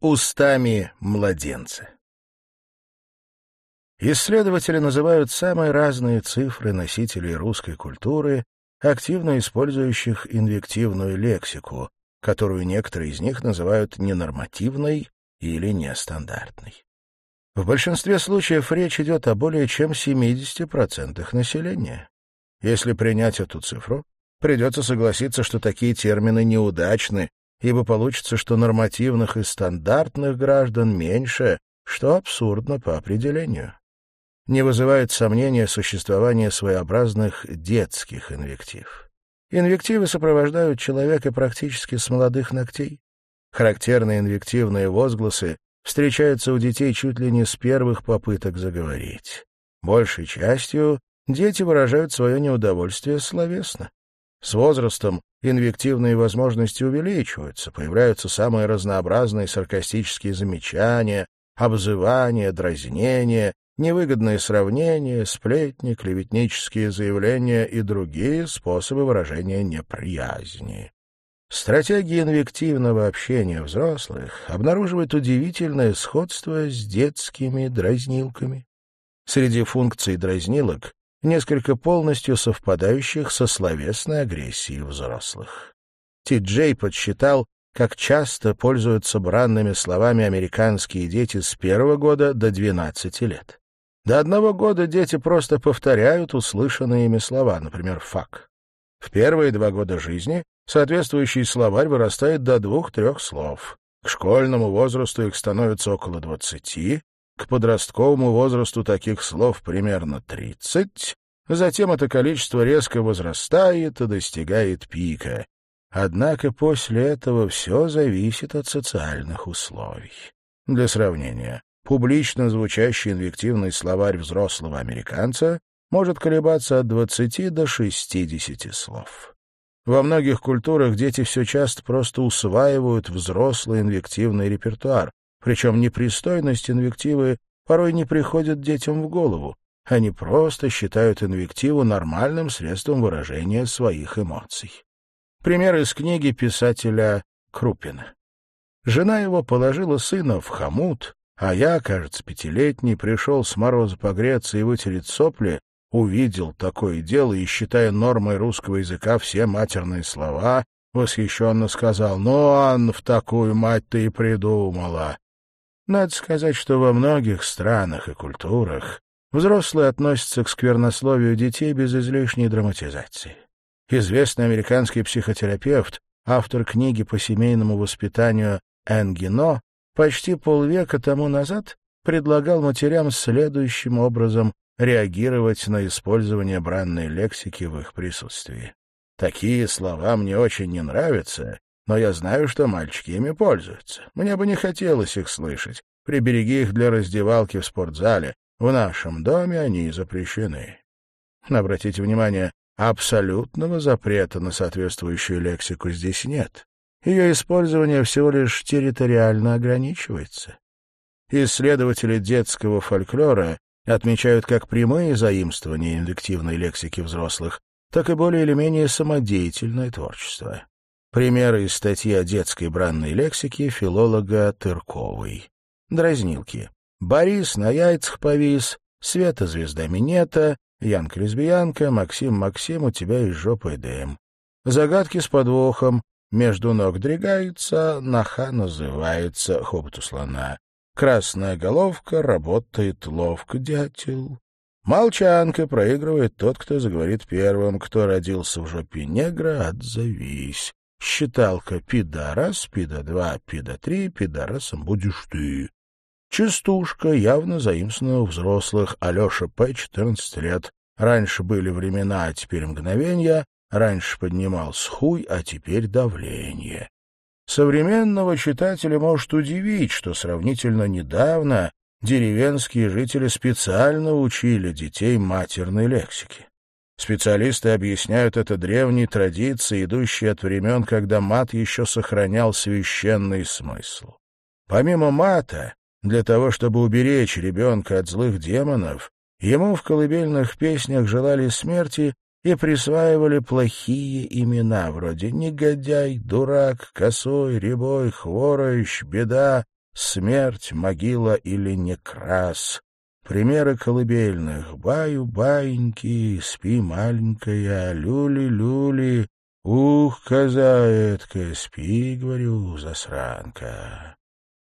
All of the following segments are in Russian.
устами младенца. Исследователи называют самые разные цифры носителей русской культуры, активно использующих инвективную лексику, которую некоторые из них называют ненормативной или нестандартной. В большинстве случаев речь идет о более чем 70% населения. Если принять эту цифру, придется согласиться, что такие термины неудачны, ибо получится, что нормативных и стандартных граждан меньше, что абсурдно по определению не вызывает сомнения существование своеобразных детских инвектив. Инвективы сопровождают человека практически с молодых ногтей. Характерные инвективные возгласы встречаются у детей чуть ли не с первых попыток заговорить. Большей частью дети выражают свое неудовольствие словесно. С возрастом инвективные возможности увеличиваются, появляются самые разнообразные саркастические замечания, обзывания, дразнения, невыгодные сравнения, сплетни, клеветнические заявления и другие способы выражения неприязни. Стратегия инвективного общения взрослых обнаруживает удивительное сходство с детскими дразнилками. Среди функций дразнилок несколько полностью совпадающих со словесной агрессией взрослых. Ти Джей подсчитал, как часто пользуются бранными словами американские дети с первого года до 12 лет. До одного года дети просто повторяют услышанные ими слова, например, «фак». В первые два года жизни соответствующий словарь вырастает до двух-трех слов. К школьному возрасту их становится около двадцати, к подростковому возрасту таких слов примерно тридцать, затем это количество резко возрастает и достигает пика. Однако после этого все зависит от социальных условий. Для сравнения, публично звучащий инвективный словарь взрослого американца может колебаться от 20 до 60 слов. Во многих культурах дети все часто просто усваивают взрослый инвективный репертуар, причем непристойность инвективы порой не приходит детям в голову. Они просто считают инвективу нормальным средством выражения своих эмоций. Пример из книги писателя Крупина. Жена его положила сына в хомут, а я, кажется, пятилетний, пришел с мороза погреться и вытереть сопли, увидел такое дело и, считая нормой русского языка все матерные слова, восхищенно сказал, «Ну, Анна, в такую мать ты и придумала». Надо сказать, что во многих странах и культурах взрослые относятся к сквернословию детей без излишней драматизации. Известный американский психотерапевт, автор книги по семейному воспитанию Энгино, почти полвека тому назад предлагал матерям следующим образом реагировать на использование бранной лексики в их присутствии. Такие слова мне очень не нравятся, но я знаю, что мальчики ими пользуются. Мне бы не хотелось их слышать. Прибереги их для раздевалки в спортзале. В нашем доме они запрещены. Обратите внимание, абсолютного запрета на соответствующую лексику здесь нет ее использование всего лишь территориально ограничивается. Исследователи детского фольклора отмечают как прямые заимствования индуктивной лексики взрослых, так и более или менее самодеятельное творчество. Примеры из статьи о детской бранной лексике филолога Тырковой. Дразнилки. Борис на яйцах повис, Света звезда минета, Янка лесбиянка, Максим Максим, у тебя из жопы дым. Загадки с подвохом, между ног дрягается, наха называется, хобот у слона. Красная головка работает ловко, дятел. Молчанка проигрывает тот, кто заговорит первым. Кто родился в жопе негра, отзовись. Считалка пидорас, пида-два, пида-три, пидорасом будешь ты. Частушка явно заимствована у взрослых. Алеша П. 14 лет. Раньше были времена, а теперь мгновенья. Раньше поднимался хуй, а теперь давление. Современного читателя может удивить, что сравнительно недавно деревенские жители специально учили детей матерной лексике. Специалисты объясняют это древней традицией, идущей от времен, когда мат еще сохранял священный смысл. Помимо мата, для того, чтобы уберечь ребенка от злых демонов, ему в колыбельных песнях желали смерти и присваивали плохие имена, вроде «негодяй», «дурак», «косой», «рябой», «хворощ», «беда», смерть, могила или некрас. Примеры колыбельных. Баю-баиньки, спи, маленькая, люли-люли. Ух, коза спи, говорю, засранка.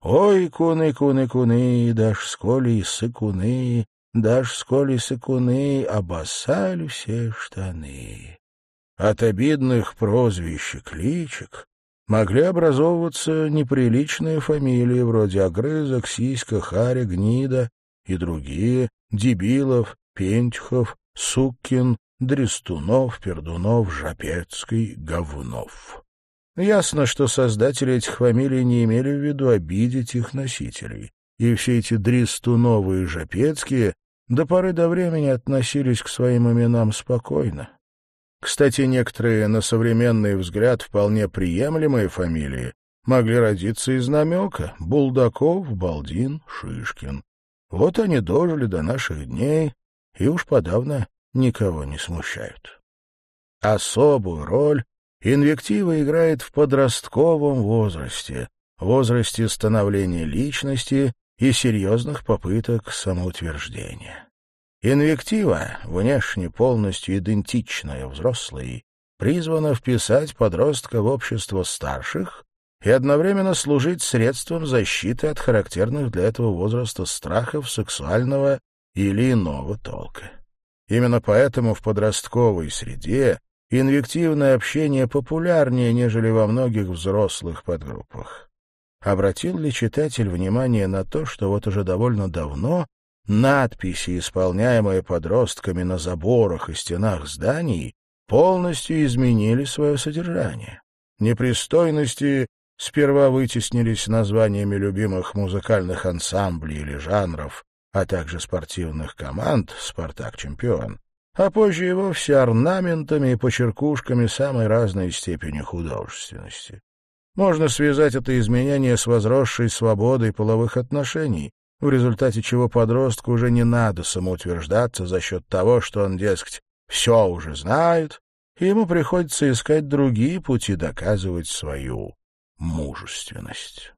Ой, куны-куны-куны, дашь сколи сыкуны, дашь сколи сыкуны, обоссали все штаны. От обидных прозвищ и кличек могли образовываться неприличные фамилии вроде Огрызок, Сиська, Харя, Гнида и другие, Дебилов, Пентьхов, Суккин, Дрестунов, Пердунов, Жапецкий, Говнов. Ясно, что создатели этих фамилий не имели в виду обидеть их носителей, и все эти Дрестуновы и Жапецкие до поры до времени относились к своим именам спокойно. Кстати, некоторые на современный взгляд вполне приемлемые фамилии могли родиться из намека — Булдаков, Балдин, Шишкин. Вот они дожили до наших дней и уж подавно никого не смущают. Особую роль инвектива играет в подростковом возрасте, возрасте становления личности и серьезных попыток самоутверждения. Инвектива, внешне полностью идентичная взрослой, призвана вписать подростка в общество старших и одновременно служить средством защиты от характерных для этого возраста страхов сексуального или иного толка. Именно поэтому в подростковой среде инвективное общение популярнее, нежели во многих взрослых подгруппах. Обратил ли читатель внимание на то, что вот уже довольно давно надписи, исполняемые подростками на заборах и стенах зданий, полностью изменили свое содержание. Непристойности сперва вытеснились названиями любимых музыкальных ансамблей или жанров, а также спортивных команд «Спартак-чемпион», а позже и вовсе орнаментами и почеркушками самой разной степени художественности. Можно связать это изменение с возросшей свободой половых отношений, в результате чего подростку уже не надо самоутверждаться за счет того, что он, дескать, все уже знает, и ему приходится искать другие пути доказывать свою мужественность.